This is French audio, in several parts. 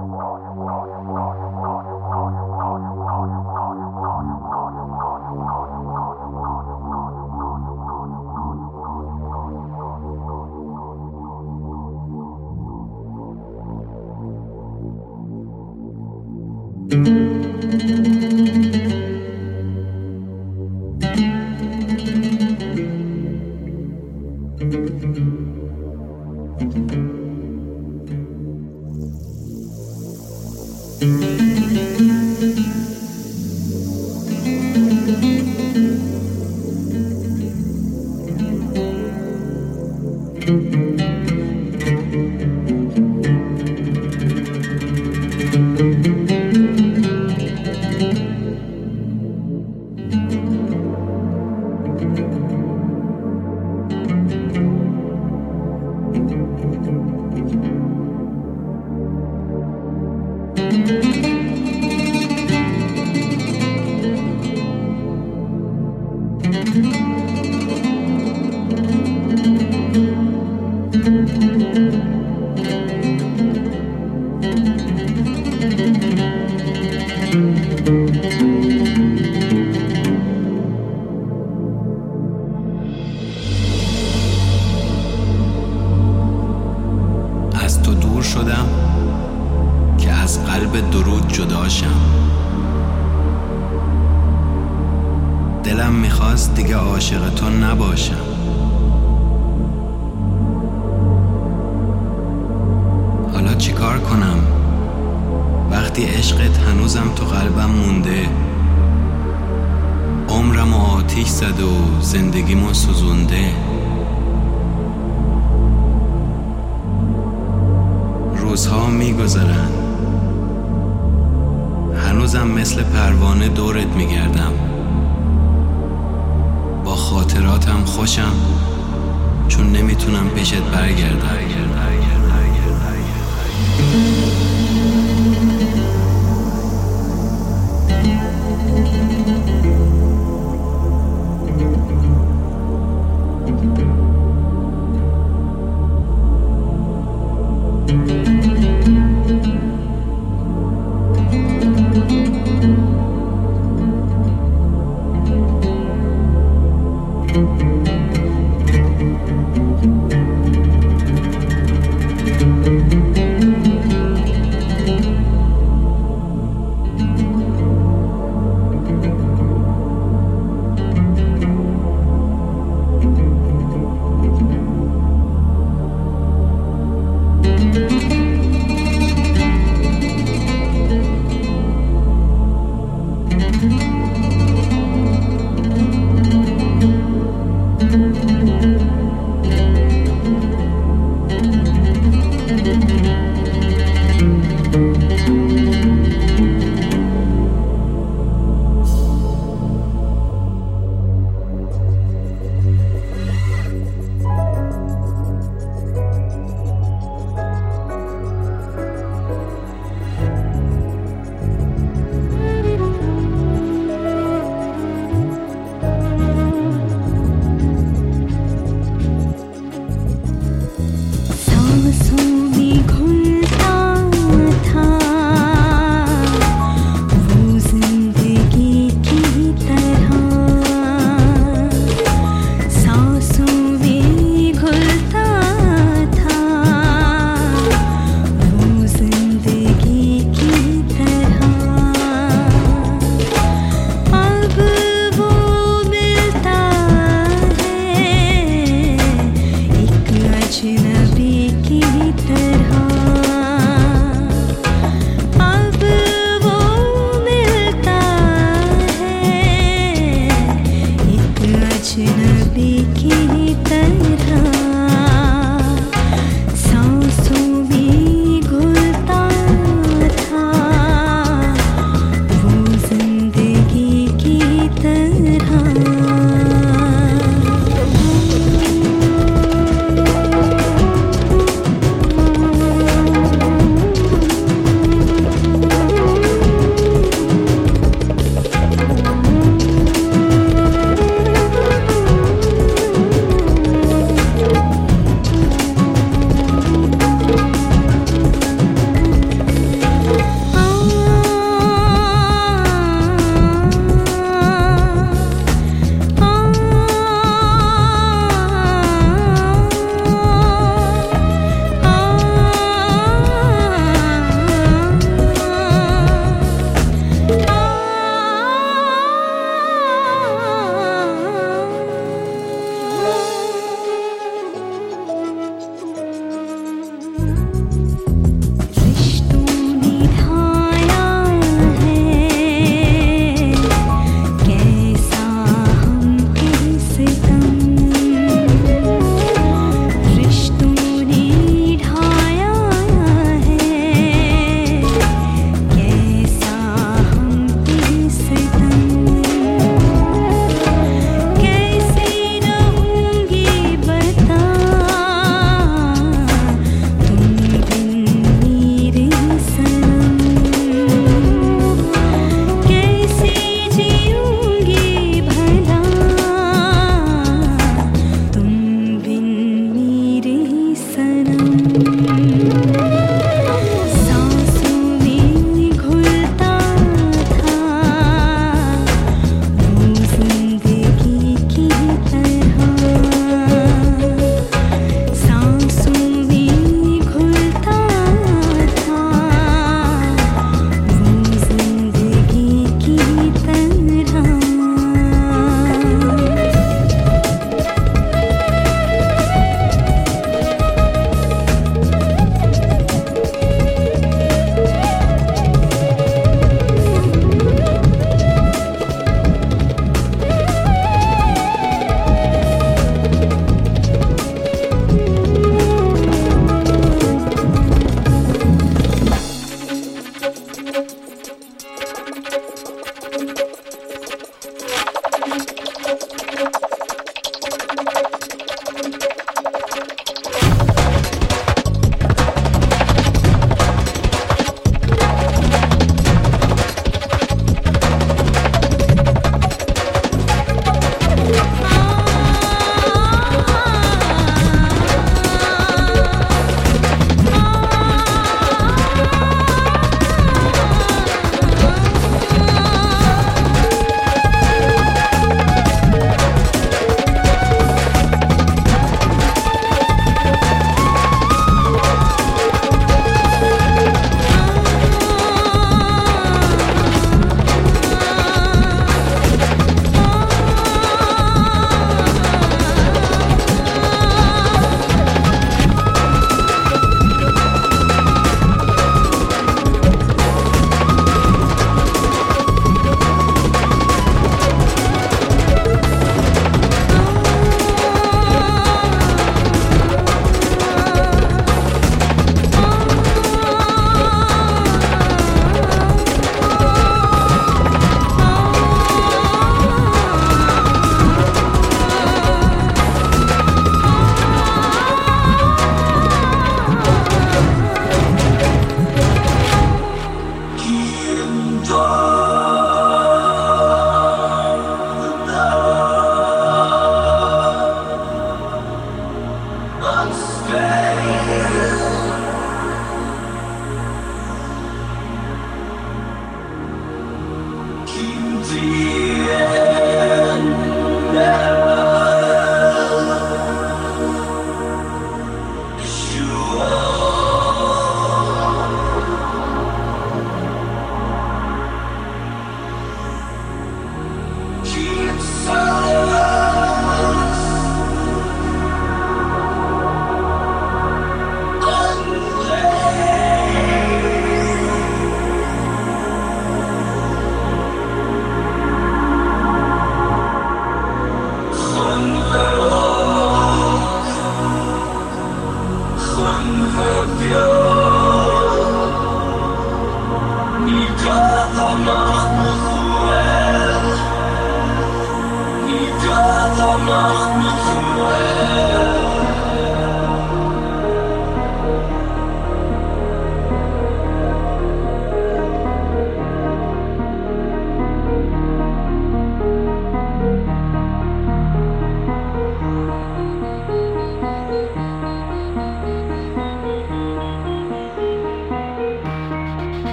Thank you.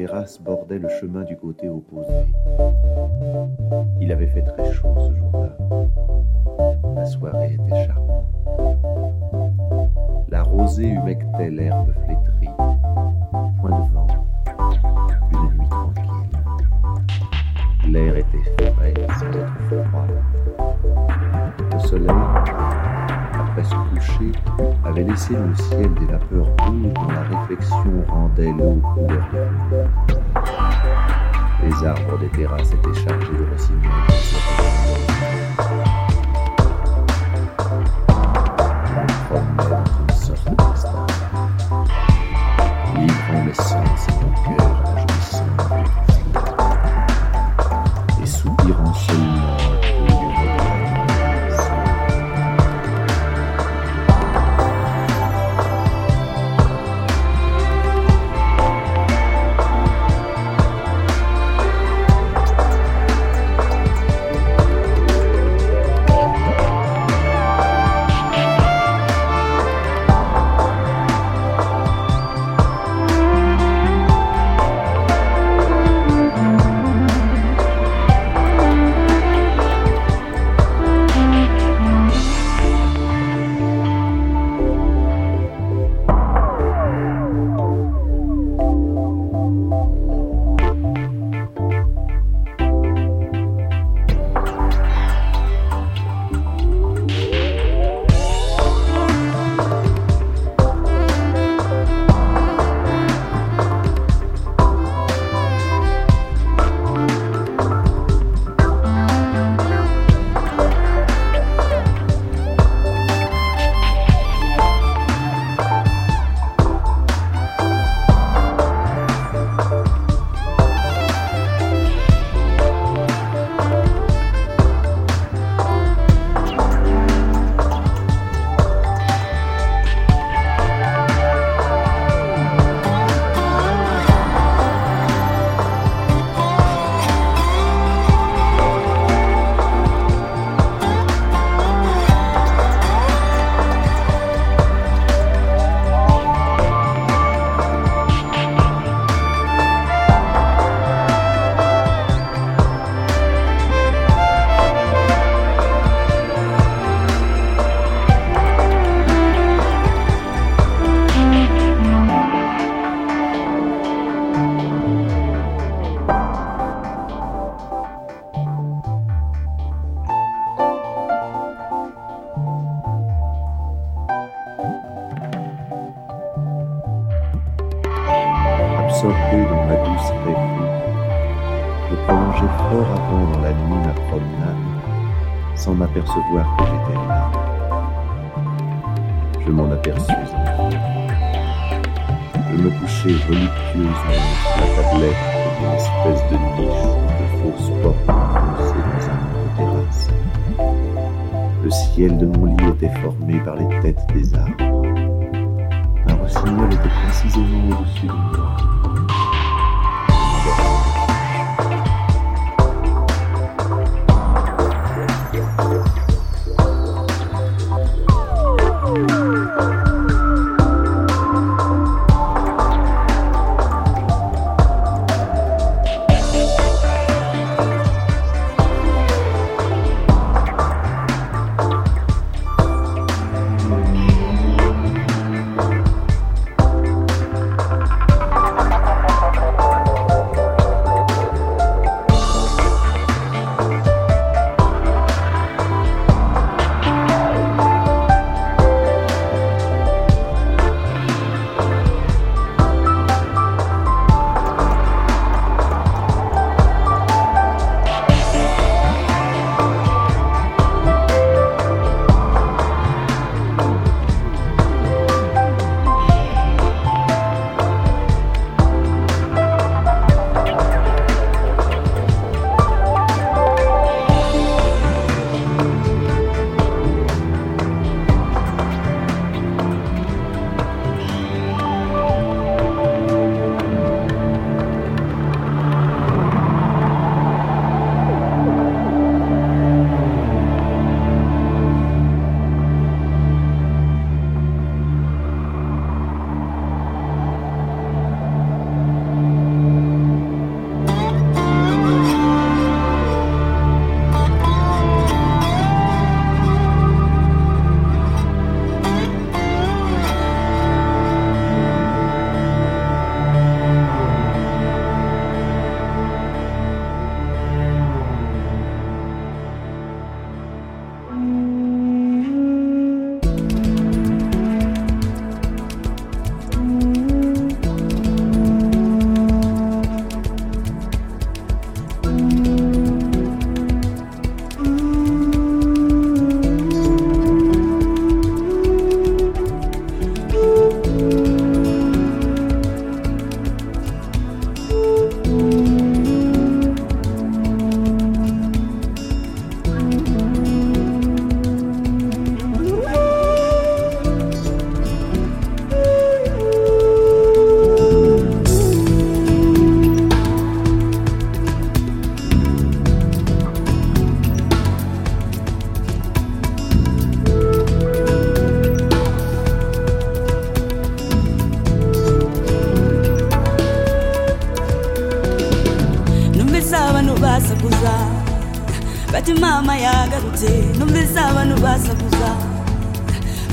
Terrasse bordaient le chemin du côté opposé. Ce coucher, avait laissé le ciel des vapeurs rouges dont la réflexion rendait l'eau couleur Les arbres des terrasses étaient chargés de.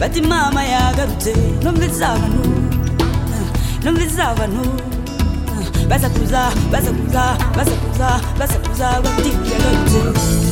kati mama yagarutse numvise abantu numvise abantu basakuza basakuza basakuza basakuza bati yagarutse.